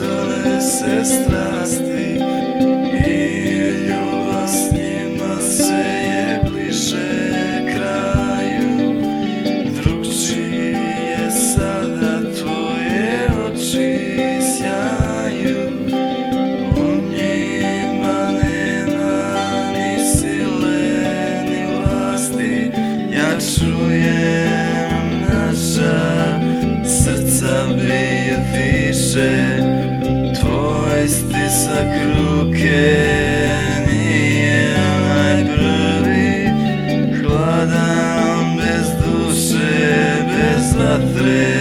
stišale se strasti I ljubav s njima se je bliže kraju. Drugčije sada tvoje oči sjaju U njima nema ni sile ni vlasti. Ja čujem naša srca bije više prvi Hladan bez duše, bez vatre